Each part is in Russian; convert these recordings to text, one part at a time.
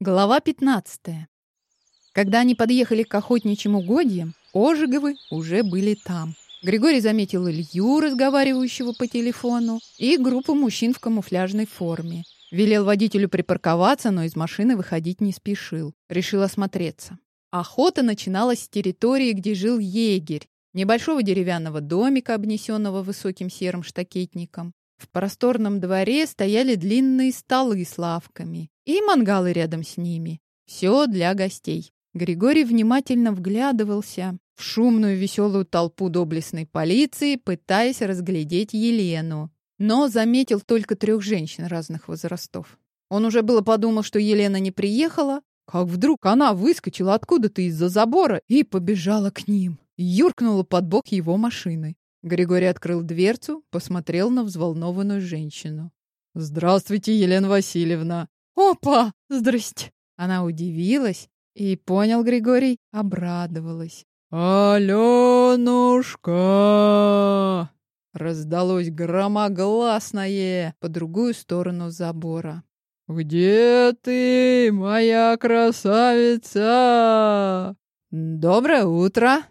Глава 15. Когда они подъехали к охотничьим угодьям, Ожеговы уже были там. Григорий заметил Илью, разговаривающего по телефону, и группу мужчин в камуфляжной форме. Велел водителю припарковаться, но из машины выходить не спешил. Решил осмотреться. Охота начиналась с территории, где жил егерь, небольшого деревянного домика, обнесенного высоким серым штакетником. В просторном дворе стояли длинные столы с лавками и мангалы рядом с ними. Все для гостей. Григорий внимательно вглядывался в шумную веселую толпу доблестной полиции, пытаясь разглядеть Елену. Но заметил только трех женщин разных возрастов. Он уже было подумал, что Елена не приехала, как вдруг она выскочила откуда-то из-за забора и побежала к ним. Юркнула под бок его машины. Григорий открыл дверцу, посмотрел на взволнованную женщину. «Здравствуйте, Елена Васильевна!» «Опа! Здрасте!» Она удивилась и, понял Григорий, обрадовалась. «Аленушка!» Раздалось громогласное по другую сторону забора. «Где ты, моя красавица?» «Доброе утро!»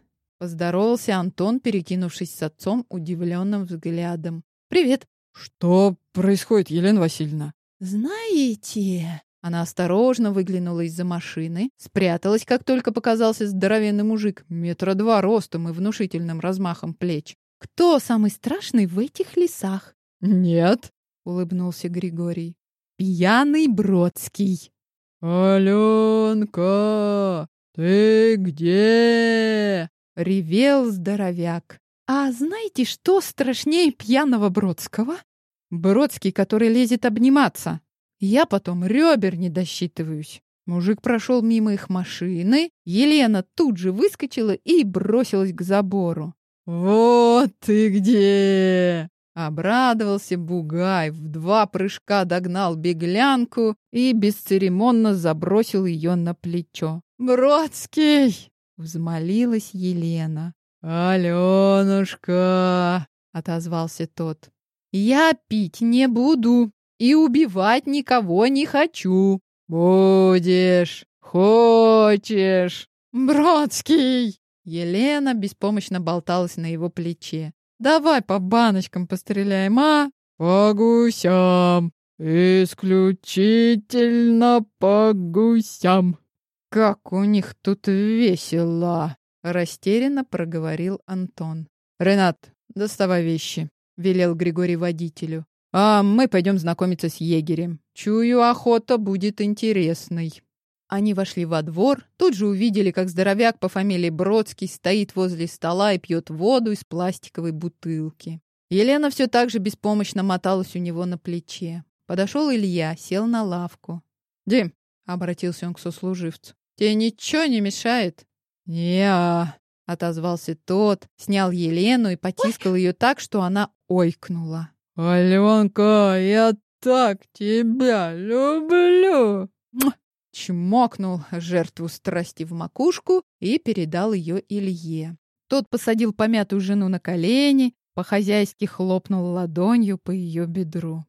Поздоровался Антон, перекинувшись с отцом удивленным взглядом. «Привет!» «Что происходит, Елена Васильевна?» «Знаете...» Она осторожно выглянула из-за машины, спряталась, как только показался здоровенный мужик, метра два ростом и внушительным размахом плеч. «Кто самый страшный в этих лесах?» «Нет», — улыбнулся Григорий. «Пьяный Бродский». «Аленка, ты где?» Ревел здоровяк. А знаете, что страшнее пьяного Бродского? Бродский, который лезет обниматься. Я потом ребер не досчитываюсь. Мужик прошел мимо их машины, Елена тут же выскочила и бросилась к забору. «Вот ты где!» Обрадовался Бугай, в два прыжка догнал беглянку и бесцеремонно забросил ее на плечо. «Бродский!» Взмолилась Елена. «Аленушка!» — отозвался тот. «Я пить не буду и убивать никого не хочу». «Будешь, хочешь!» «Бродский!» Елена беспомощно болталась на его плече. «Давай по баночкам постреляем, а?» «По гусям! Исключительно по гусям!» «Как у них тут весело!» — растерянно проговорил Антон. «Ренат, доставай вещи», — велел Григорий водителю. «А мы пойдем знакомиться с егерем. Чую, охота будет интересной». Они вошли во двор, тут же увидели, как здоровяк по фамилии Бродский стоит возле стола и пьет воду из пластиковой бутылки. Елена все так же беспомощно моталась у него на плече. Подошел Илья, сел на лавку. «Дим», — обратился он к сослуживцу, Тебе ничего не мешает? Я, отозвался тот, снял Елену и потискал ее так, что она ойкнула. Аленка, я так тебя люблю. Чмокнул жертву страсти в макушку и передал ее Илье. Тот посадил помятую жену на колени, по-хозяйски хлопнул ладонью по ее бедру.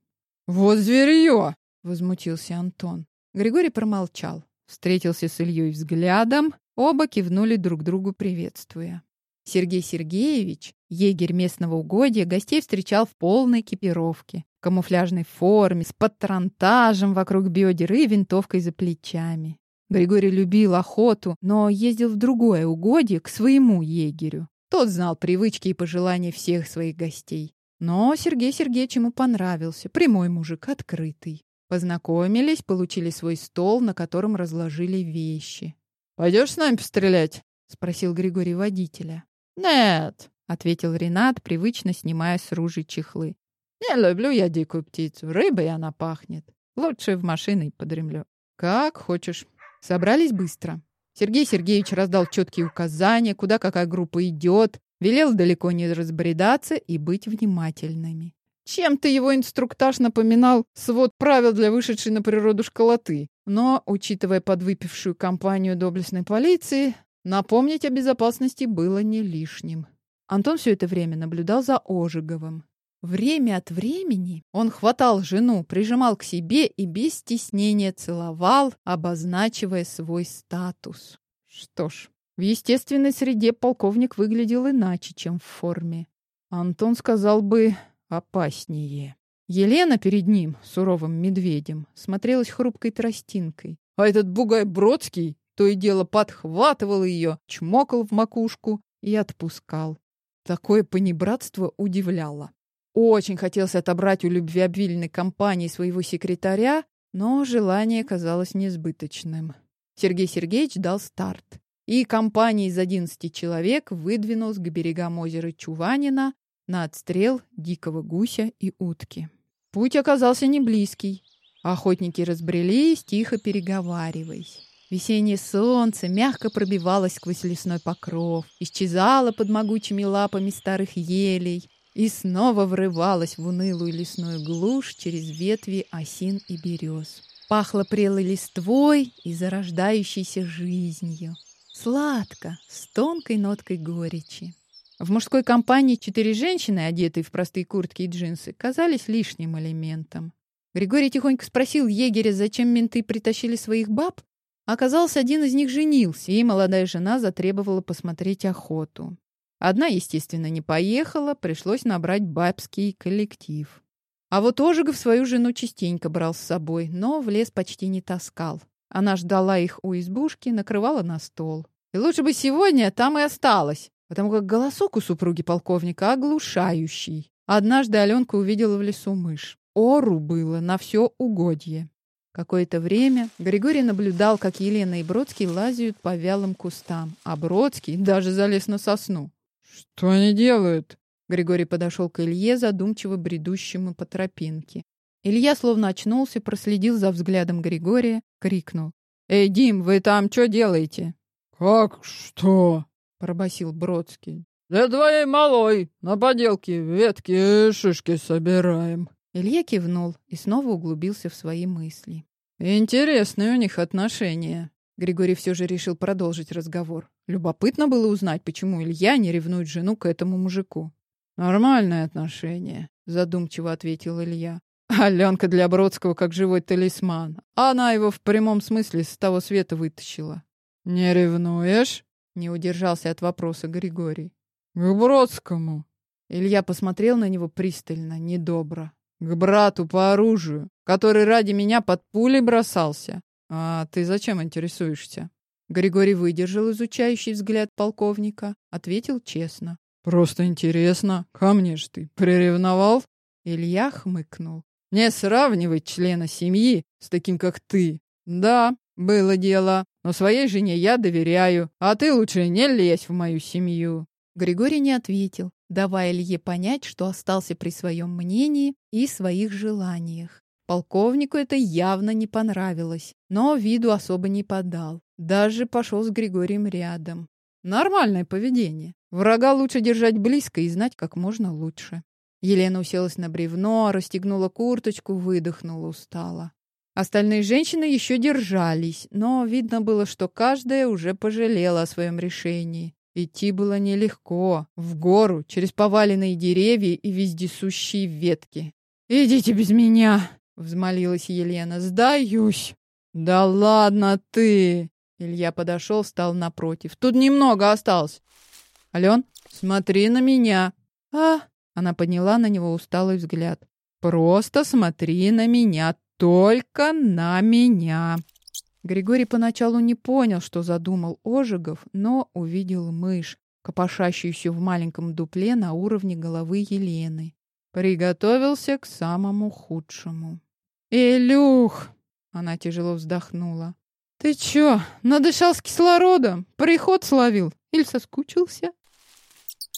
«Вот зверье!» — возмутился Антон. Григорий промолчал. Встретился с Ильей взглядом, оба кивнули друг другу, приветствуя. Сергей Сергеевич, егерь местного угодья, гостей встречал в полной экипировке, в камуфляжной форме, с патронтажем вокруг бедер и винтовкой за плечами. Григорий любил охоту, но ездил в другое угодье к своему егерю. Тот знал привычки и пожелания всех своих гостей. Но Сергей Сергеевич ему понравился. Прямой мужик, открытый. Познакомились, получили свой стол, на котором разложили вещи. «Пойдешь с нами пострелять?» — спросил Григорий водителя. «Нет», — ответил Ренат, привычно снимая с ружей чехлы. «Не люблю я дикую птицу. Рыбой она пахнет. Лучше в машине подремлю». «Как хочешь». Собрались быстро. Сергей Сергеевич раздал четкие указания, куда какая группа идет, велел далеко не разбредаться и быть внимательными. Чем-то его инструктаж напоминал свод правил для вышедшей на природу школоты. Но, учитывая подвыпившую компанию доблестной полиции, напомнить о безопасности было не лишним. Антон все это время наблюдал за Ожеговым. Время от времени он хватал жену, прижимал к себе и без стеснения целовал, обозначивая свой статус. Что ж, в естественной среде полковник выглядел иначе, чем в форме. Антон сказал бы опаснее. Елена перед ним, суровым медведем, смотрелась хрупкой тростинкой. А этот бугай Бродский то и дело подхватывал ее, чмокал в макушку и отпускал. Такое понебратство удивляло. Очень хотелось отобрать у любвеобильной компании своего секретаря, но желание казалось несбыточным. Сергей Сергеевич дал старт, и компания из 11 человек выдвинулась к берегам озера Чуванина на отстрел дикого гуся и утки. Путь оказался не близкий. Охотники разбрелись, тихо переговариваясь. Весеннее солнце мягко пробивалось сквозь лесной покров, исчезало под могучими лапами старых елей и снова врывалось в унылую лесную глушь через ветви осин и берез. Пахло прелой листвой и зарождающейся жизнью. Сладко, с тонкой ноткой горечи. В мужской компании четыре женщины, одетые в простые куртки и джинсы, казались лишним элементом. Григорий тихонько спросил егеря, зачем менты притащили своих баб. Оказалось, один из них женился, и молодая жена затребовала посмотреть охоту. Одна, естественно, не поехала, пришлось набрать бабский коллектив. А вот Ожегов свою жену частенько брал с собой, но в лес почти не таскал. Она ждала их у избушки, накрывала на стол. И лучше бы сегодня там и осталась, потому как голосок у супруги полковника оглушающий. Однажды Аленка увидела в лесу мышь. Ору было на все угодье. Какое-то время Григорий наблюдал, как Елена и Бродский лазят по вялым кустам, а Бродский даже залез на сосну. «Что они делают?» Григорий подошел к Илье, задумчиво бредущему по тропинке. Илья словно очнулся, проследил за взглядом Григория, крикнул. «Эй, Дим, вы там что делаете?» «Как что?» Пробасил Бродский. «Для твоей малой на поделке ветки и шишки собираем». Илья кивнул и снова углубился в свои мысли. «Интересные у них отношения». Григорий все же решил продолжить разговор. Любопытно было узнать, почему Илья не ревнует жену к этому мужику. «Нормальные отношения», — задумчиво ответил Илья. Аленка для Бродского как живой талисман. Она его в прямом смысле с того света вытащила. «Не ревнуешь?» Не удержался от вопроса Григорий. К Бродскому. Илья посмотрел на него пристально, недобро. К брату по оружию, который ради меня под пулей бросался. А ты зачем интересуешься? Григорий выдержал изучающий взгляд полковника, ответил честно. Просто интересно. Ко мне ж ты приревновал? Илья хмыкнул. Не сравнивать члена семьи с таким, как ты. Да, было дело. Но своей жене я доверяю, а ты лучше не лезь в мою семью. Григорий не ответил, давая Илье понять, что остался при своем мнении и своих желаниях. Полковнику это явно не понравилось, но виду особо не подал. Даже пошел с Григорием рядом. Нормальное поведение. Врага лучше держать близко и знать как можно лучше. Елена уселась на бревно, расстегнула курточку, выдохнула устало. Остальные женщины еще держались, но видно было, что каждая уже пожалела о своем решении. Идти было нелегко, в гору, через поваленные деревья и вездесущие ветки. «Идите без меня!» — взмолилась Елена. «Сдаюсь!» «Да ладно ты!» Илья подошел, встал напротив. «Тут немного осталось!» «Ален, смотри на меня!» «А?» Она подняла на него усталый взгляд. «Просто смотри на меня, только на меня. Григорий поначалу не понял, что задумал Ожегов, но увидел мышь, копошащуюся в маленьком дупле на уровне головы Елены. Приготовился к самому худшему. «Илюх!» — она тяжело вздохнула. «Ты чё, надышался кислородом? Приход словил? Или соскучился?»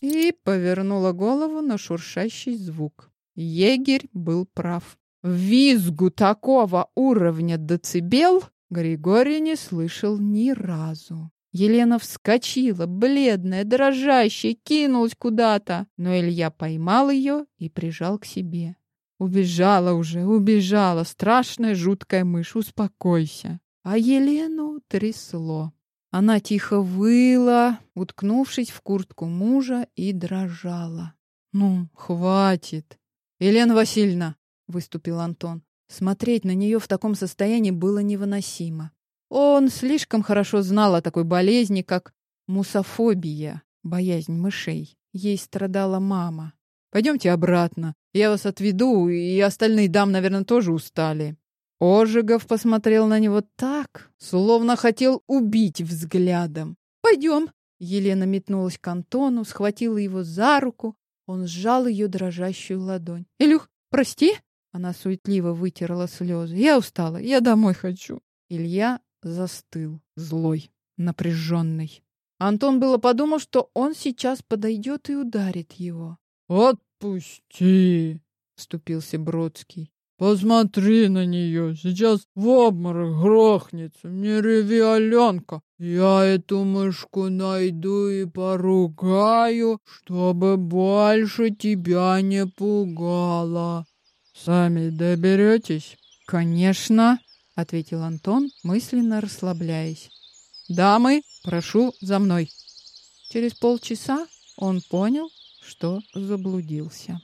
И повернула голову на шуршащий звук. Егерь был прав. Визгу такого уровня децибел Григорий не слышал ни разу. Елена вскочила, бледная, дрожащая, кинулась куда-то, но Илья поймал ее и прижал к себе. Убежала уже, убежала, страшная жуткая мышь, успокойся. А Елену трясло. Она тихо выла, уткнувшись в куртку мужа, и дрожала. «Ну, хватит!» Елена Васильевна, выступил Антон. Смотреть на нее в таком состоянии было невыносимо. Он слишком хорошо знал о такой болезни, как мусофобия, боязнь мышей. Ей страдала мама. Пойдемте обратно. Я вас отведу, и остальные дам, наверное, тоже устали. Ожегов посмотрел на него так, словно хотел убить взглядом. Пойдем. Елена метнулась к Антону, схватила его за руку. Он сжал ее дрожащую ладонь. «Илюх, прости!» Она суетливо вытерла слезы. «Я устала, я домой хочу». Илья застыл, злой, напряженный. Антон было подумал, что он сейчас подойдет и ударит его. «Отпусти!» — вступился Бродский. «Посмотри на нее, сейчас в обморок грохнется. Не реви, Аленка, я эту мышку найду и поругаю, чтобы больше тебя не пугала. Сами доберетесь?» «Конечно!» — ответил Антон, мысленно расслабляясь. «Дамы, прошу за мной!» Через полчаса он понял, что заблудился.